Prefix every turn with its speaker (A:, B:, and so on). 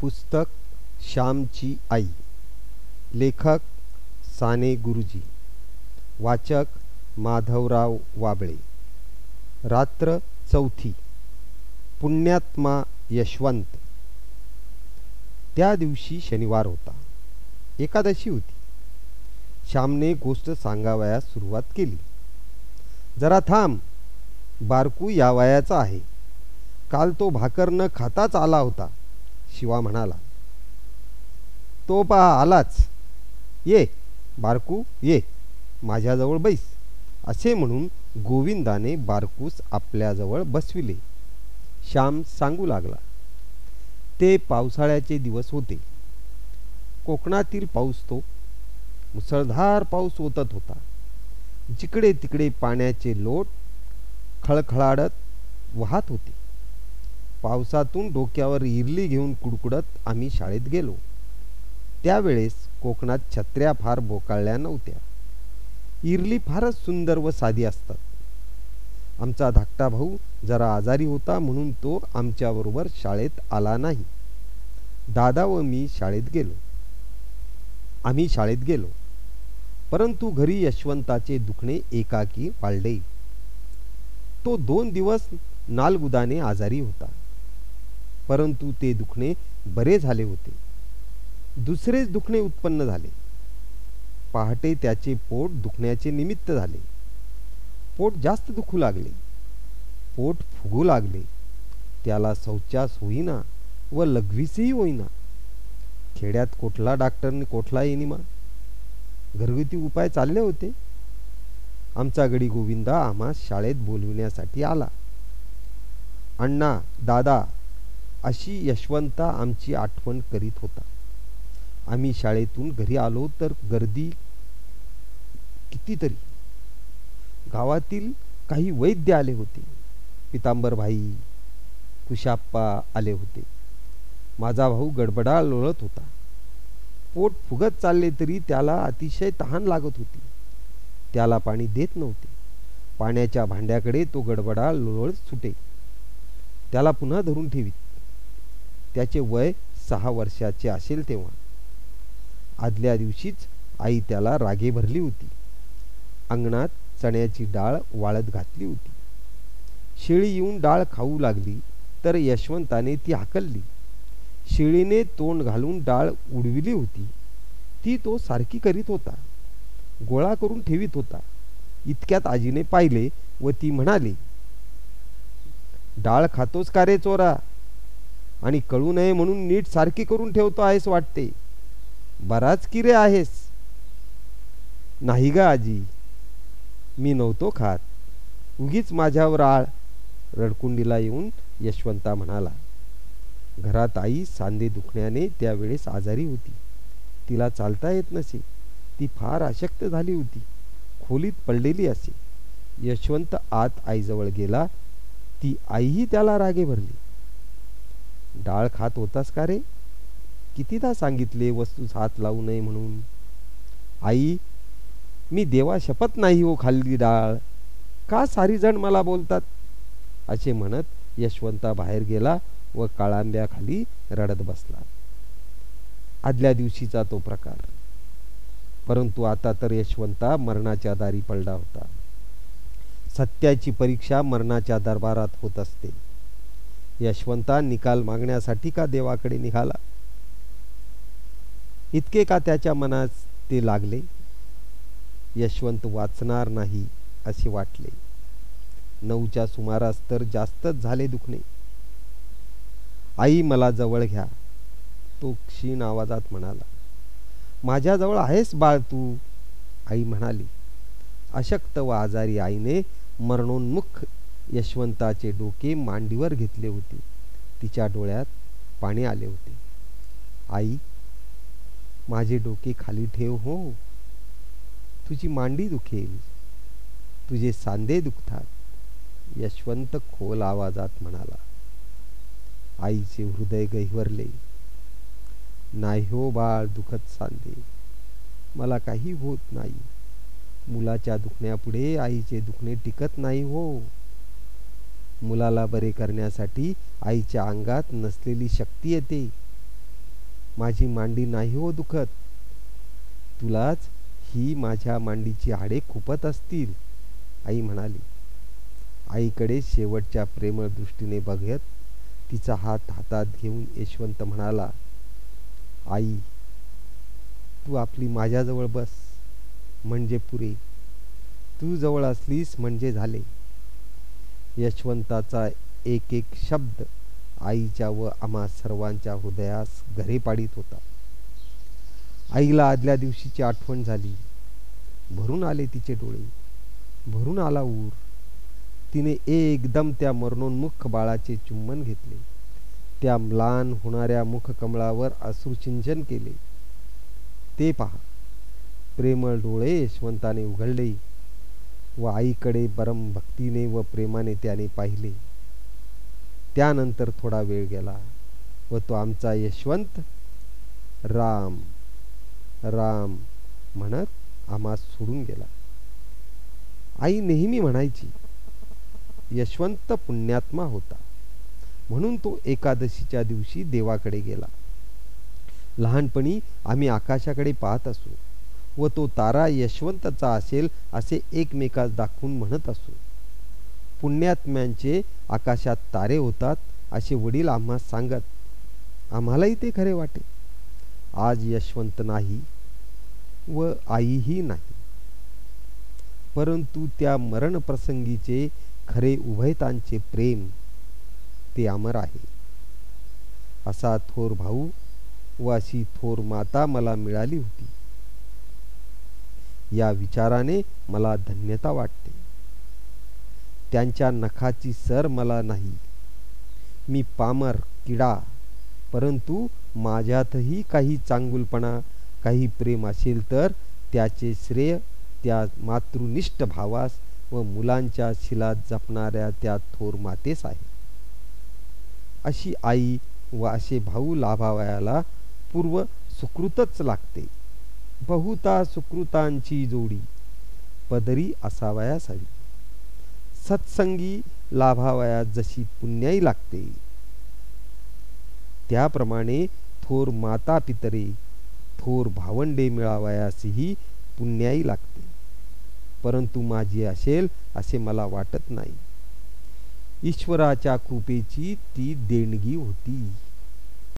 A: पुस्तक श्यामची आई. लेखक साने गुरुजी. वाचक माधवराव वाबळे. रात्र चौथी. पुण्यात्मा यशवंत. त्या दिवशी शनिवार होता. एकादशी होती. श्यामने गोष्ट सांगावयास सुरुवात केली. जरा थांब. बारकू या वयाचा आहे. काल तो भाकर न खाताच आला होता. शिवा म्हणाला. तो पहा आलाच. ये बारकू ये. माझ्याजवळ बैस. असे म्हणून गोविंदाने बारकूस आपल्याजवळ बसविले. श्याम सांगू लागला. ते पावसाळ्याचे दिवस होते. कोकणातील पाऊस तो मुसळधार पाऊस ओतत होता. जिकडे तिकडे पाण्याचे लोट खळखळाडत वाहत होते. पावसातून डोक्यावर इरली घेऊन कुडकुडत आम्ही शाळेत गेलो. त्यावेळेस कोकणात छत्र्या फार बोकाळल्या नव्हत्या. इरली फारच सुंदर व साधी असतात. आमचा धाकटा भाऊ जरा आजारी होता म्हणून तो आमच्याबरोबर शाळेत आला नाही. दादा व मी शाळेत गेलो. आम्ही शाळेत गेलो. परंतु घरी यशवंताचे दुखणे एकाकी वाढले. तो दोन दिवस नालगुदाने आजारी होता. परंतु ते दुखणे बरे झाले होते. दुसरेच दुखणे उत्पन्न झाले. पहाटे त्याचे पोट दुखण्याचे निमित्त झाले. पोट जास्त दुखू लागले. पोट फुगू लागले. त्याला शौचास होईना व लघवीसही होईना. खेड्यात कोठला डॉक्टरने कोठला येनिमा घरगुती उपाय चालले होते? आमचा गडी गोविंदा आम्हा शाळेत बोलविण्यासाठी आला. अण्णा दादा अशी यशवंता आमची आठवण करीत होता. आम्ही शाळेतून घरी आलो तर गर्दी कितीतरी. गावातील काही वैद्य आले होते. पितांबर भाई कुशाप्पा आले होते. माझा भाऊ गडबडा लोळत होता. पोट फुगत चालले तरी त्याला अतिशय तहान लागत होती. त्याला पाणी देत नव्हते. पाण्याच्या भांड्याकडे तो गडबडा लोळत सुटे. त्याला पुन्हा धरून ठेवीत. त्याचे वय सहा वर्षाचे असेल तेव्हा. आदल्या दिवशीच आई त्याला रागे भरली होती. अंगणात चण्याची डाळ वाळत घातली होती. शेळी येऊन डाळ खाऊ लागली तर यशवंताने ती हाकलली. शेळीने तोंड घालून डाळ उडविली होती. ती तो सारखी करीत होता. गोळा करून ठेवीत होता. इतक्यात आजीने पाहिले व ती म्हणाली डाळ खातोच का रे चोरा? आणि कळू नये म्हणून नीट सारखी करून ठेवतो आहेस वाटते. बराच किरे आहेस. नाही ग आजी. मी नव्हतो खात. उगीच माझ्यावर आळ. रडकुंडीला येऊन यशवंता म्हणाला घरात आई सांदे दुखण्याने त्यावेळेस आजारी होती. तिला चालता येत नसे. ती फार अशक्त झाली होती. खोलीत पडलेली असे. यशवंत आत आईजवळ गेला. ती आईही त्याला रागे भरली. डाळ खात होतास का रे? कितीदा सांगितले वस्तूस हात लावू नये म्हणून? आई मी देवा शपथ नाही हो खाल्ली डाळ. का सारी जण मला बोलतात? असे म्हणत यशवंता बाहेर गेला व काळांब्याखाली रडत बसला. आदल्या दिवशीचा तो प्रकार. परंतु आता तर यशवंता मरणाच्या दारी पडला होता. सत्याची परीक्षा मरणाच्या दरबारात होत असते. यशवंता निकाल मागण्यासाठी का देवाकडे निघाला? इतके का त्याच्या मनात ते लागले? यशवंत वाचणार नाही असे वाटले. नऊच्या सुमारास तर जास्तच झाले दुखणे. आई मला जवळ घ्या तो क्षीण आवाजात म्हणाला. माझ्याजवळ आहेस बाळ तू? आई म्हणाली. अशक्त व आजारी आईने मरणोन्मुख यशवंताचे डोके मांडीवर घेतले होते. तिच्या डोळ्यात पाणी आले होते. आई माझे डोके खाली ठेव हो. तुझी मांडी दुखेल. तुझे सांदे दुखतात. यशवंत खोल आवाजात म्हणाला. आईचे हृदय गहिवरले. नाही हो बाळ दुखत सांदे मला काही होत नाही. मुलाच्या दुखण्यापुढे आईचे दुखणे टिकत नाही हो. मुलाला बरे करण्यासाठी आईच्या अंगात नसलेली शक्ती येते. माझी मांडी नाही हो दुखत. तुलाच ही माझ्या मांडीची हाडे खुपत असतील आई म्हणाली. आईकडे शेवटच्या प्रेमळ दृष्टीने बघत तिचा हात हातात घेऊन यशवंत म्हणाला आई तू आपली माझ्याजवळ बस. म्हणजे पुरे. तू जवळ असलीस म्हणजे झाले. यशवंताचा एक एक शब्द आईच्या व आम्हा सर्वांच्या हृदयास घरे पाडीत होता. आईला आदल्या दिवशीची आठवण झाली. भरून आले तिचे डोळे. भरून आला ऊर. तिने एकदम त्या मरणोन्मुख बाळाचे चुंबन घेतले. त्या म्लान होणाऱ्या मुखकमळावर अश्रुचिंचन केले. ते पहा. प्रेमळ डोळे यशवंताने उघडले. व आईकडे परम भक्तीने व प्रेमाने त्याने पाहिले. त्यानंतर थोडा वेळ गेला व तो आमचा यशवंत राम राम म्हणत आम्हा सोडून गेला. आई नेहमी म्हणायची यशवंत पुण्यात्मा होता. म्हणून तो एकादशीच्या दिवशी देवाकडे गेला. लहानपणी आम्ही आकाशाकडे पाहत असू. व तो तारा यशवंताचा असेल असे एकमेकास दाखवून म्हणत असू. पुण्यात्म्यांचे आकाशात तारे होतात असे वडील आम्हा सांगत आम्हालाही ते खरे वाटे. आज यशवंत नाही व आईही नाही. परंतु त्या मरणप्रसंगीचे खरे उभयतांचे प्रेम ते अमर आहे. असा थोर भाऊ व अशी थोर माता मला मिळाली होती. या विचाराने मला धन्यता वाटते. त्यांच्या नखाची सर मला नाही. मी पामर किडा परंतु माझ्यातही काही चांगुलपणा काही प्रेम असेल तर त्याचे श्रेय त्या मातृनिष्ठ भावास व मुलांच्या शिलात जपणाऱ्या त्या थोर मातेस आहे. अशी आई व असे भाऊ लाभावयाला पूर्व सुकृतच लागते. बहुता सुकृतांची जोडी. पदरी असावयास हवी सत्संगी लाभावयास जशी पुण्याई लागते. त्याप्रमाणे थोर माता पितरे थोर भावंडे मिळावयासही पुण्याई लागते. परंतु माझी असेल असे मला वाटत नाही. ईश्वराच्या कृपेची ती देणगी होती.